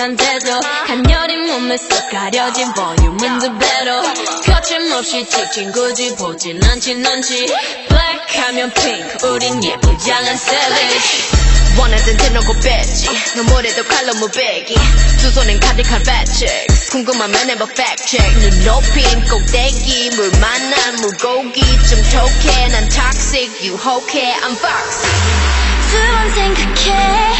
상태도 간열린 몸에 쏙 가려진 볼륨은 두 배로. 거침없이 찍힌 굳이 보진 않진 않지. Black 하면 pink 우린 예쁘장한 savage 원하던 대놓고 뺐지. 너무래도 칼로 무배기. 두 손엔 가득한 checks 궁금하면 해봐 check. 눈 높인 꼭대기. 물 만난 물고기. 좀 톡해. 난 toxic 유혹해. I'm foxy. 두번 생각해